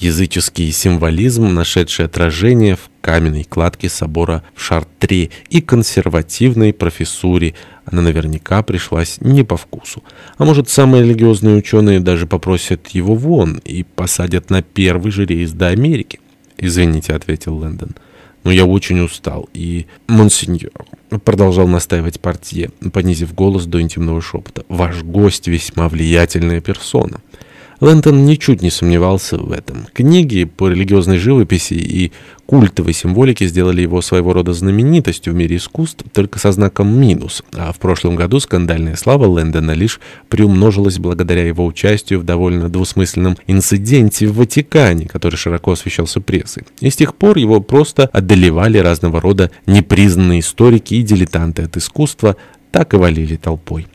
языческий символизм, нашедший отражение в каменной кладке собора в Шартре и консервативной профессуре, она наверняка пришлась не по вкусу. А может, самые религиозные ученые даже попросят его вон и посадят на первый же рейс до Америки? «Извините», — ответил Лэндон. «Но я очень устал, и...» «Монсеньор», — продолжал настаивать портье, понизив голос до интимного шепота, «ваш гость весьма влиятельная персона». Лэнтон ничуть не сомневался в этом. Книги по религиозной живописи и культовой символике сделали его своего рода знаменитостью в мире искусств, только со знаком минус. А в прошлом году скандальная слава Лэндона лишь приумножилась благодаря его участию в довольно двусмысленном инциденте в Ватикане, который широко освещался прессой. И с тех пор его просто одолевали разного рода непризнанные историки и дилетанты от искусства, так и валили толпой.